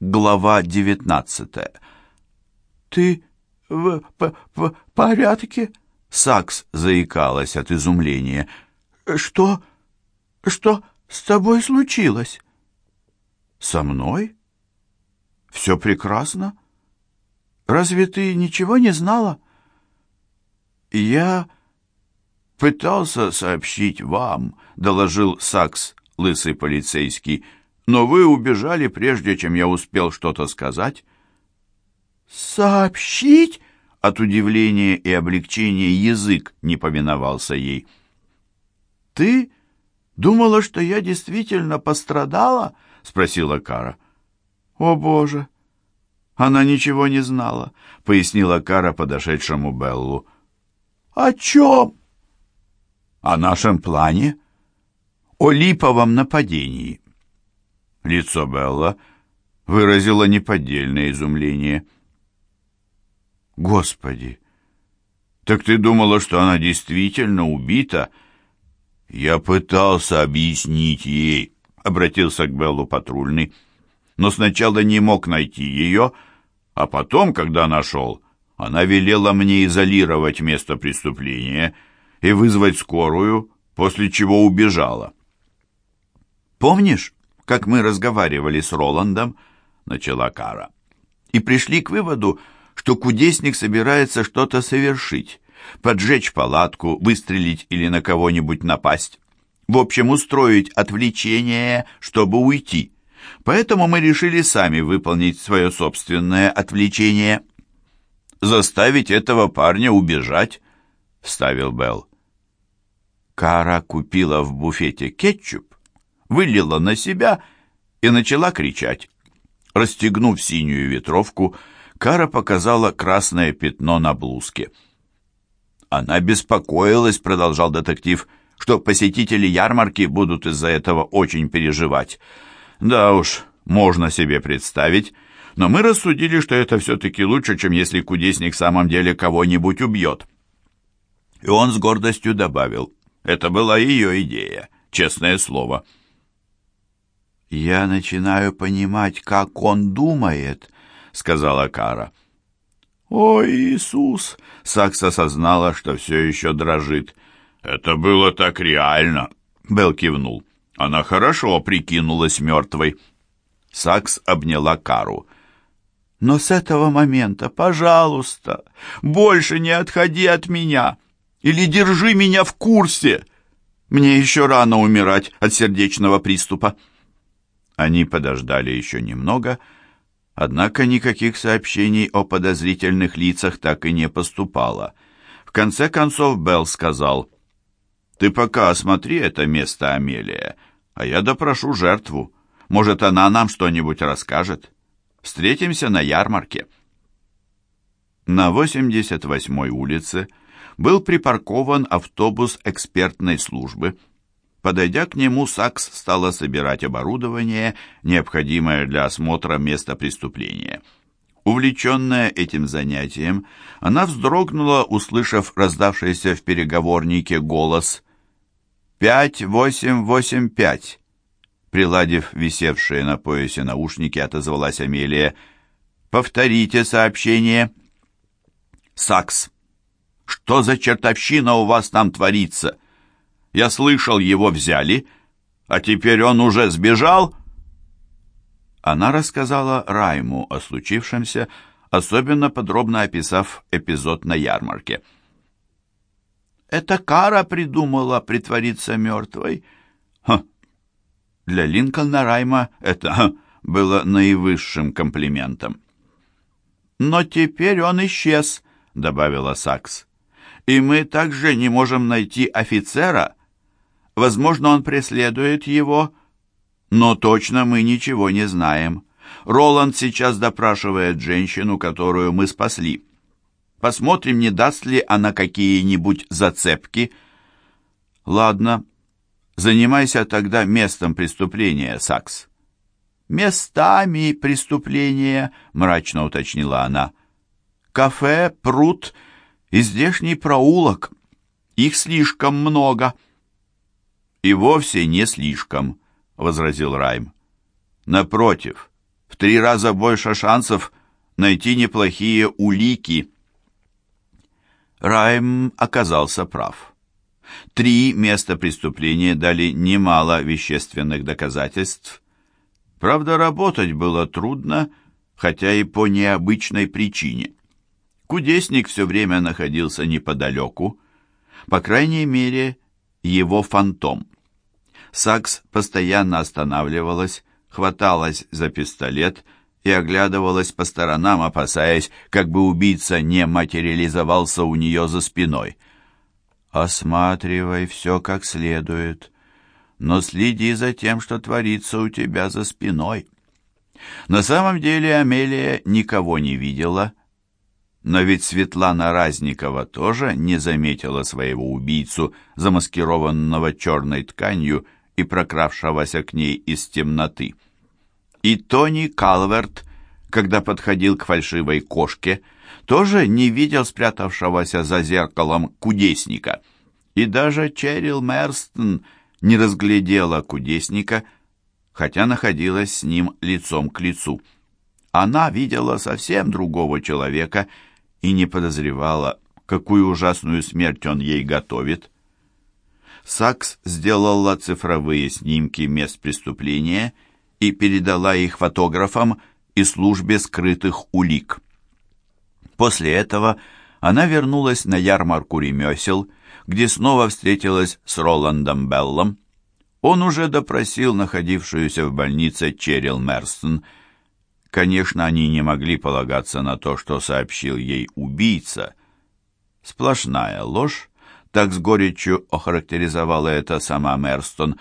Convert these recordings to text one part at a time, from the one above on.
Глава девятнадцатая. «Ты в, в, в порядке?» Сакс заикалась от изумления. «Что? Что с тобой случилось?» «Со мной? Все прекрасно. Разве ты ничего не знала?» «Я пытался сообщить вам», — доложил Сакс, лысый полицейский, «но вы убежали, прежде чем я успел что-то сказать». «Сообщить?» От удивления и облегчения язык не повиновался ей. «Ты думала, что я действительно пострадала?» — спросила Кара. «О, Боже!» «Она ничего не знала», — пояснила Кара подошедшему Беллу. «О чем?» «О нашем плане. О липовом нападении». Лицо Белла выразило неподдельное изумление. «Господи! Так ты думала, что она действительно убита?» «Я пытался объяснить ей», — обратился к Беллу патрульный, «но сначала не мог найти ее, а потом, когда нашел, она велела мне изолировать место преступления и вызвать скорую, после чего убежала». «Помнишь, как мы разговаривали с Роландом?» — начала Кара. «И пришли к выводу, что кудесник собирается что-то совершить, поджечь палатку, выстрелить или на кого-нибудь напасть. В общем, устроить отвлечение, чтобы уйти. Поэтому мы решили сами выполнить свое собственное отвлечение. «Заставить этого парня убежать», — вставил Белл. Кара купила в буфете кетчуп, вылила на себя и начала кричать. Расстегнув синюю ветровку, Кара показала красное пятно на блузке. «Она беспокоилась», — продолжал детектив, «что посетители ярмарки будут из-за этого очень переживать. Да уж, можно себе представить, но мы рассудили, что это все-таки лучше, чем если кудесник в самом деле кого-нибудь убьет». И он с гордостью добавил, «Это была ее идея, честное слово». «Я начинаю понимать, как он думает», — сказала Кара. «О, Иисус!» — Сакс осознала, что все еще дрожит. «Это было так реально!» — Белл кивнул. Она хорошо прикинулась мертвой. Сакс обняла Кару. «Но с этого момента, пожалуйста, больше не отходи от меня или держи меня в курсе. Мне еще рано умирать от сердечного приступа». Они подождали еще немного, однако никаких сообщений о подозрительных лицах так и не поступало. В конце концов Белл сказал, «Ты пока осмотри это место, Амелия, а я допрошу жертву. Может, она нам что-нибудь расскажет. Встретимся на ярмарке». На 88-й улице был припаркован автобус экспертной службы – Подойдя к нему, Сакс стала собирать оборудование, необходимое для осмотра места преступления. Увлеченная этим занятием, она вздрогнула, услышав раздавшийся в переговорнике голос «Пять, восемь, восемь, пять». Приладив висевшие на поясе наушники, отозвалась Амелия. «Повторите сообщение». «Сакс, что за чертовщина у вас там творится?» Я слышал, его взяли, а теперь он уже сбежал?» Она рассказала Райму о случившемся, особенно подробно описав эпизод на ярмарке. «Это Кара придумала притвориться мертвой?» «Ха!» Для Линкольна Райма это ха, было наивысшим комплиментом. «Но теперь он исчез», — добавила Сакс. «И мы также не можем найти офицера, Возможно, он преследует его, но точно мы ничего не знаем. Роланд сейчас допрашивает женщину, которую мы спасли. Посмотрим, не даст ли она какие-нибудь зацепки. Ладно, занимайся тогда местом преступления, Сакс. «Местами преступления», — мрачно уточнила она. «Кафе, пруд и здешний проулок. Их слишком много». «И вовсе не слишком», — возразил Райм. «Напротив, в три раза больше шансов найти неплохие улики. Райм оказался прав. Три места преступления дали немало вещественных доказательств. Правда, работать было трудно, хотя и по необычной причине. Кудесник все время находился неподалеку, по крайней мере, его фантом. Сакс постоянно останавливалась, хваталась за пистолет и оглядывалась по сторонам, опасаясь, как бы убийца не материализовался у нее за спиной. «Осматривай все как следует, но следи за тем, что творится у тебя за спиной». На самом деле Амелия никого не видела, но ведь Светлана Разникова тоже не заметила своего убийцу, замаскированного черной тканью и прокравшегося к ней из темноты. И Тони Калверт, когда подходил к фальшивой кошке, тоже не видел спрятавшегося за зеркалом кудесника. И даже Черил Мерстон не разглядела кудесника, хотя находилась с ним лицом к лицу. Она видела совсем другого человека и не подозревала, какую ужасную смерть он ей готовит. Сакс сделала цифровые снимки мест преступления и передала их фотографам и службе скрытых улик. После этого она вернулась на ярмарку ремесел, где снова встретилась с Роландом Беллом, он уже допросил находившуюся в больнице Черил Мерстон. Конечно, они не могли полагаться на то, что сообщил ей убийца. Сплошная ложь, так с горечью охарактеризовала это сама Мерстон,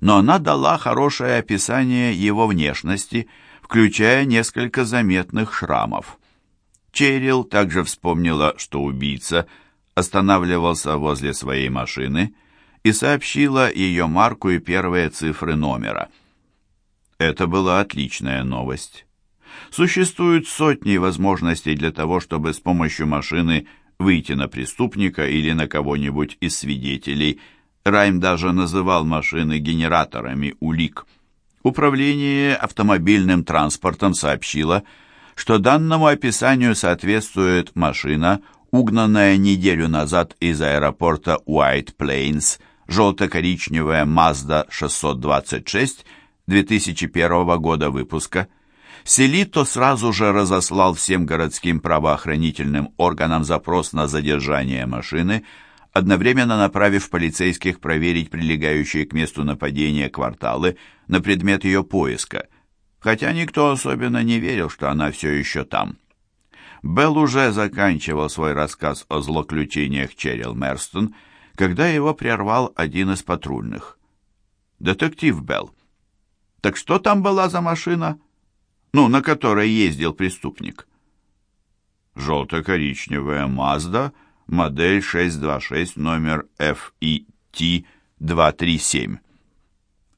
но она дала хорошее описание его внешности, включая несколько заметных шрамов. Черил также вспомнила, что убийца останавливался возле своей машины и сообщила ее марку и первые цифры номера. Это была отличная новость. Существуют сотни возможностей для того, чтобы с помощью машины выйти на преступника или на кого-нибудь из свидетелей. Райм даже называл машины генераторами улик. Управление автомобильным транспортом сообщило, что данному описанию соответствует машина, угнанная неделю назад из аэропорта Уайт Плейнс – желто-коричневая Mazda 626 2001 года выпуска. Селито сразу же разослал всем городским правоохранительным органам запрос на задержание машины, одновременно направив полицейских проверить прилегающие к месту нападения кварталы на предмет ее поиска, хотя никто особенно не верил, что она все еще там. Белл уже заканчивал свой рассказ о злоключениях Черил Мерстон, когда его прервал один из патрульных. «Детектив Белл, так что там была за машина? Ну, на которой ездил преступник?» «Желто-коричневая Мазда, модель 626, номер FET-237».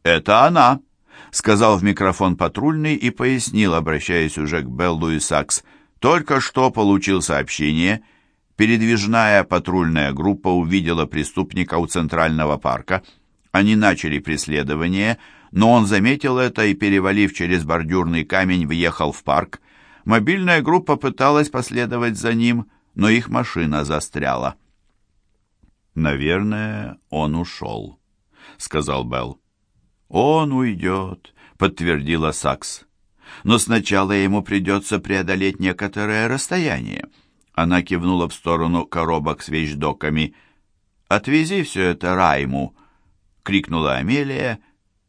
«Это она!» — сказал в микрофон патрульный и пояснил, обращаясь уже к Беллу и Сакс. «Только что получил сообщение» Передвижная патрульная группа увидела преступника у Центрального парка. Они начали преследование, но он заметил это и, перевалив через бордюрный камень, въехал в парк. Мобильная группа пыталась последовать за ним, но их машина застряла. «Наверное, он ушел», — сказал Белл. «Он уйдет», — подтвердила Сакс. «Но сначала ему придется преодолеть некоторое расстояние». Она кивнула в сторону коробок с вещдоками. «Отвези все это Райму!» — крикнула Амелия,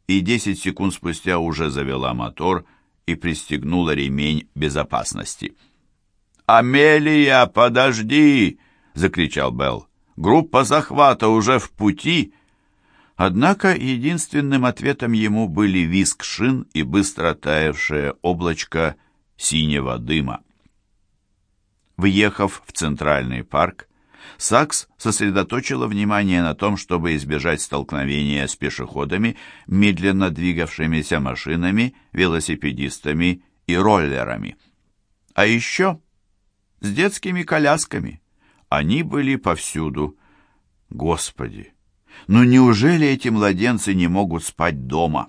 и десять секунд спустя уже завела мотор и пристегнула ремень безопасности. «Амелия, подожди!» — закричал Белл. «Группа захвата уже в пути!» Однако единственным ответом ему были виск шин и быстро таявшее облачко синего дыма. Въехав в Центральный парк, Сакс сосредоточила внимание на том, чтобы избежать столкновения с пешеходами, медленно двигавшимися машинами, велосипедистами и роллерами. А еще с детскими колясками. Они были повсюду. Господи, ну неужели эти младенцы не могут спать дома?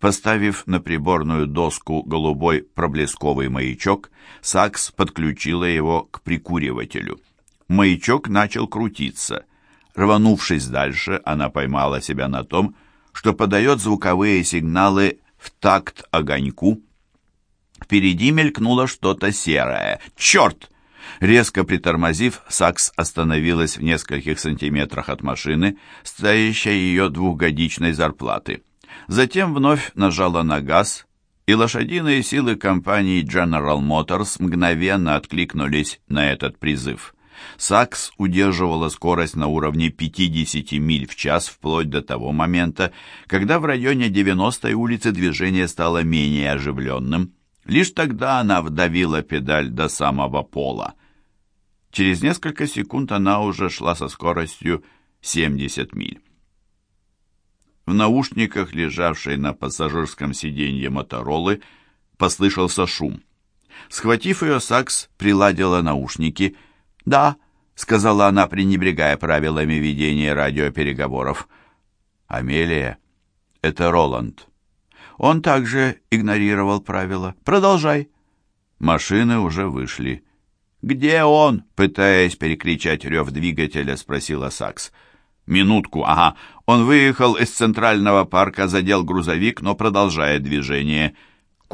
Поставив на приборную доску голубой проблесковый маячок, Сакс подключила его к прикуривателю. Маячок начал крутиться. Рванувшись дальше, она поймала себя на том, что подает звуковые сигналы в такт огоньку. Впереди мелькнуло что-то серое. «Черт!» Резко притормозив, Сакс остановилась в нескольких сантиметрах от машины, стоящей ее двухгодичной зарплаты. Затем вновь нажала на газ, и лошадиные силы компании General Motors мгновенно откликнулись на этот призыв. Сакс удерживала скорость на уровне 50 миль в час вплоть до того момента, когда в районе 90-й улицы движение стало менее оживленным. Лишь тогда она вдавила педаль до самого пола. Через несколько секунд она уже шла со скоростью 70 миль. В наушниках, лежавшей на пассажирском сиденье Моторолы, послышался шум. Схватив ее, Сакс приладила наушники. «Да», — сказала она, пренебрегая правилами ведения радиопереговоров. «Амелия, это Роланд». Он также игнорировал правила. «Продолжай». Машины уже вышли. «Где он?» — пытаясь перекричать рев двигателя, спросила Сакс. «Минутку, ага. Он выехал из Центрального парка, задел грузовик, но продолжает движение».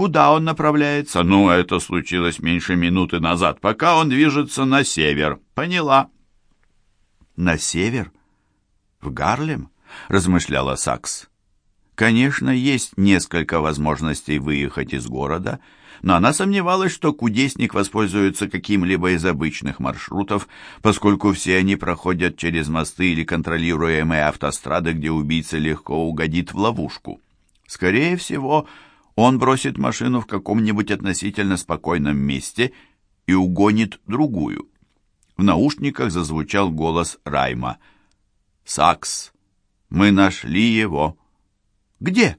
«Куда он направляется?» «Ну, это случилось меньше минуты назад, пока он движется на север». «Поняла». «На север? В Гарлем?» — размышляла Сакс. «Конечно, есть несколько возможностей выехать из города», — но она сомневалась, что кудесник воспользуется каким-либо из обычных маршрутов, поскольку все они проходят через мосты или контролируемые автострады, где убийца легко угодит в ловушку. Скорее всего, он бросит машину в каком-нибудь относительно спокойном месте и угонит другую. В наушниках зазвучал голос Райма. «Сакс, мы нашли его». «Где?»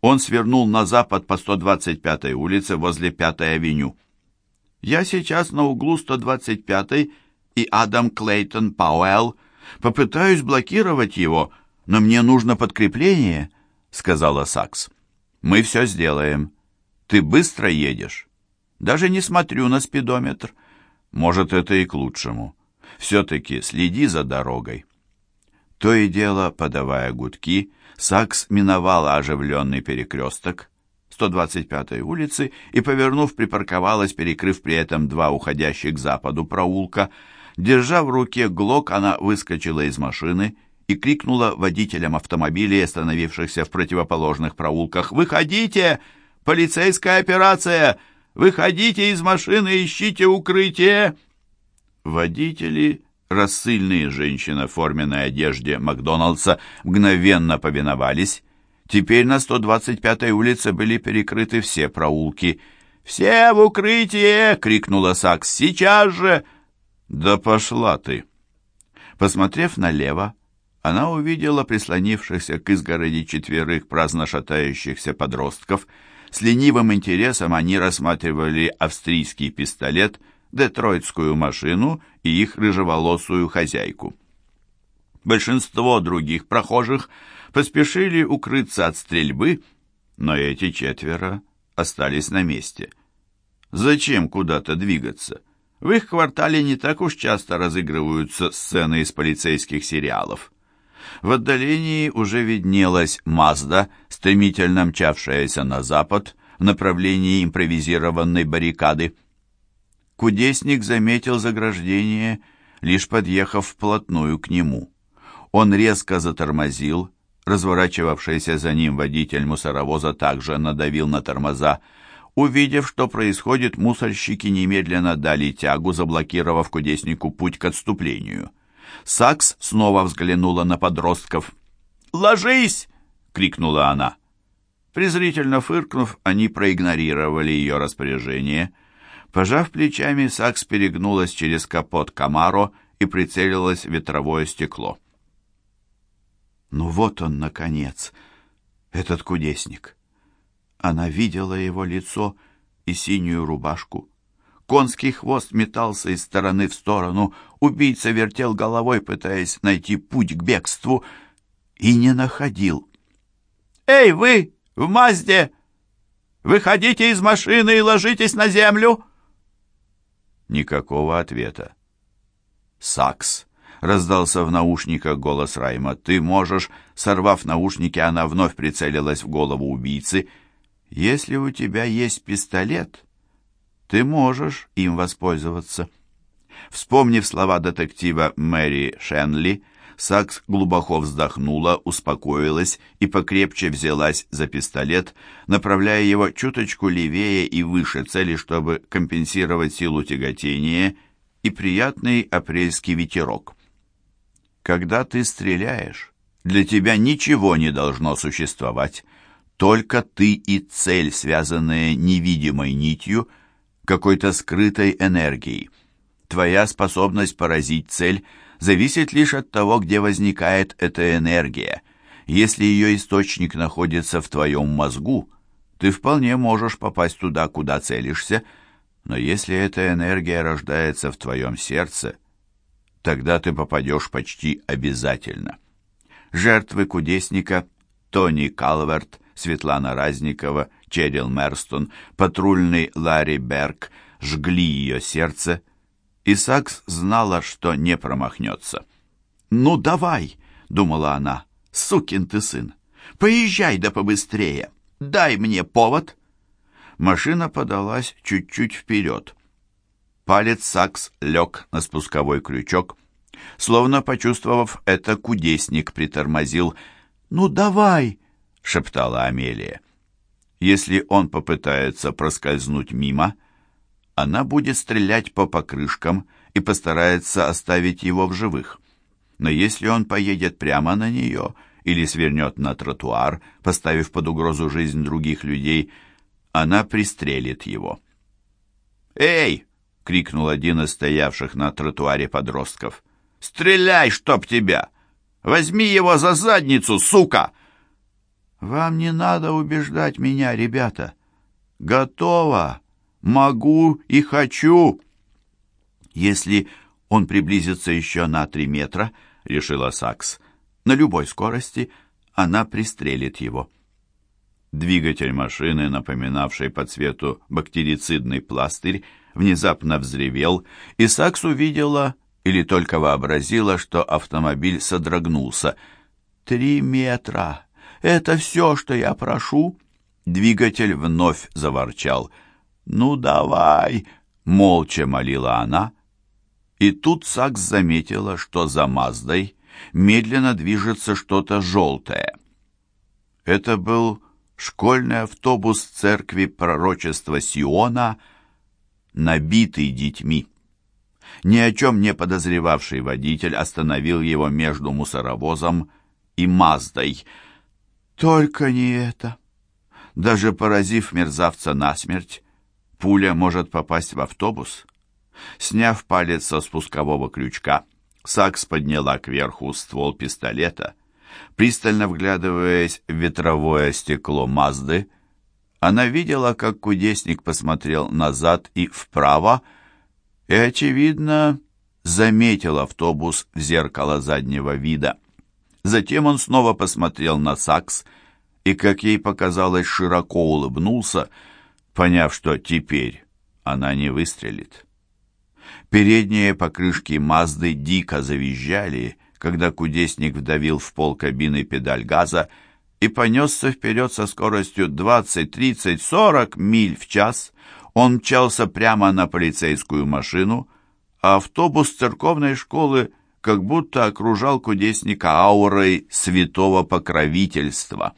Он свернул на запад по 125-й улице возле 5-й авеню. «Я сейчас на углу 125-й и Адам Клейтон Пауэлл. Попытаюсь блокировать его, но мне нужно подкрепление», — сказала Сакс. «Мы все сделаем. Ты быстро едешь?» «Даже не смотрю на спидометр. Может, это и к лучшему. Все-таки следи за дорогой». То и дело, подавая гудки, — Сакс миновала оживленный перекресток 125-й улицы и, повернув, припарковалась, перекрыв при этом два уходящих к западу проулка. Держа в руке глок, она выскочила из машины и крикнула водителям автомобилей, остановившихся в противоположных проулках, «Выходите! Полицейская операция! Выходите из машины, ищите укрытие!» Водители Рассыльные женщины в форменной одежде Макдоналдса мгновенно повиновались. Теперь на 125-й улице были перекрыты все проулки. «Все в укрытие!» — крикнула Сакс. «Сейчас же!» «Да пошла ты!» Посмотрев налево, она увидела прислонившихся к изгороди четверых праздно шатающихся подростков. С ленивым интересом они рассматривали австрийский пистолет — детройтскую машину и их рыжеволосую хозяйку. Большинство других прохожих поспешили укрыться от стрельбы, но эти четверо остались на месте. Зачем куда-то двигаться? В их квартале не так уж часто разыгрываются сцены из полицейских сериалов. В отдалении уже виднелась Мазда, стремительно мчавшаяся на запад в направлении импровизированной баррикады. Кудесник заметил заграждение, лишь подъехав вплотную к нему. Он резко затормозил, разворачивавшийся за ним водитель мусоровоза также надавил на тормоза. Увидев, что происходит, мусорщики немедленно дали тягу, заблокировав кудеснику путь к отступлению. Сакс снова взглянула на подростков. «Ложись!» — крикнула она. Презрительно фыркнув, они проигнорировали ее распоряжение — Пожав плечами, Сакс перегнулась через капот Камаро и прицелилась в ветровое стекло. Ну вот он, наконец, этот кудесник. Она видела его лицо и синюю рубашку. Конский хвост метался из стороны в сторону, убийца вертел головой, пытаясь найти путь к бегству, и не находил. «Эй, вы!» В Мазде! Выходите из машины и ложитесь на землю!» Никакого ответа. «Сакс!» — раздался в наушниках голос Райма. «Ты можешь...» Сорвав наушники, она вновь прицелилась в голову убийцы. «Если у тебя есть пистолет, ты можешь им воспользоваться». Вспомнив слова детектива Мэри Шенли, Сакс глубоко вздохнула, успокоилась и покрепче взялась за пистолет, направляя его чуточку левее и выше цели, чтобы компенсировать силу тяготения и приятный апрельский ветерок. Когда ты стреляешь, для тебя ничего не должно существовать, только ты и цель, связанные невидимой нитью, какой-то скрытой энергией. Твоя способность поразить цель зависит лишь от того, где возникает эта энергия. Если ее источник находится в твоем мозгу, ты вполне можешь попасть туда, куда целишься, но если эта энергия рождается в твоем сердце, тогда ты попадешь почти обязательно. Жертвы кудесника Тони Калверт, Светлана Разникова, Черил Мерстон, патрульный Ларри Берг жгли ее сердце – и Сакс знала, что не промахнется. «Ну, давай!» — думала она. «Сукин ты сын! Поезжай да побыстрее! Дай мне повод!» Машина подалась чуть-чуть вперед. Палец Сакс лег на спусковой крючок. Словно почувствовав это, кудесник притормозил. «Ну, давай!» — шептала Амелия. «Если он попытается проскользнуть мимо...» она будет стрелять по покрышкам и постарается оставить его в живых. Но если он поедет прямо на нее или свернет на тротуар, поставив под угрозу жизнь других людей, она пристрелит его. «Эй!» — крикнул один из стоявших на тротуаре подростков. «Стреляй, чтоб тебя! Возьми его за задницу, сука!» «Вам не надо убеждать меня, ребята. Готово!» Могу и хочу. Если он приблизится еще на три метра, решила Сакс, на любой скорости она пристрелит его. Двигатель машины, напоминавший по цвету бактерицидный пластырь, внезапно взревел, и Сакс увидела или только вообразила, что автомобиль содрогнулся. «Три метра! Это все, что я прошу!» Двигатель вновь заворчал — «Ну давай!» — молча молила она. И тут Сакс заметила, что за Маздой медленно движется что-то желтое. Это был школьный автобус церкви пророчества Сиона, набитый детьми. Ни о чем не подозревавший водитель остановил его между мусоровозом и Маздой. Только не это. Даже поразив мерзавца насмерть, Пуля может попасть в автобус. Сняв палец со спускового крючка, Сакс подняла кверху ствол пистолета. Пристально вглядываясь в ветровое стекло Мазды, она видела, как кудесник посмотрел назад и вправо, и, очевидно, заметил автобус в зеркало заднего вида. Затем он снова посмотрел на Сакс и, как ей показалось, широко улыбнулся, поняв, что теперь она не выстрелит. Передние покрышки Мазды дико завизжали, когда кудесник вдавил в пол кабины педаль газа и понесся вперед со скоростью 20, 30, 40 миль в час. Он мчался прямо на полицейскую машину, а автобус церковной школы как будто окружал кудесника аурой святого покровительства.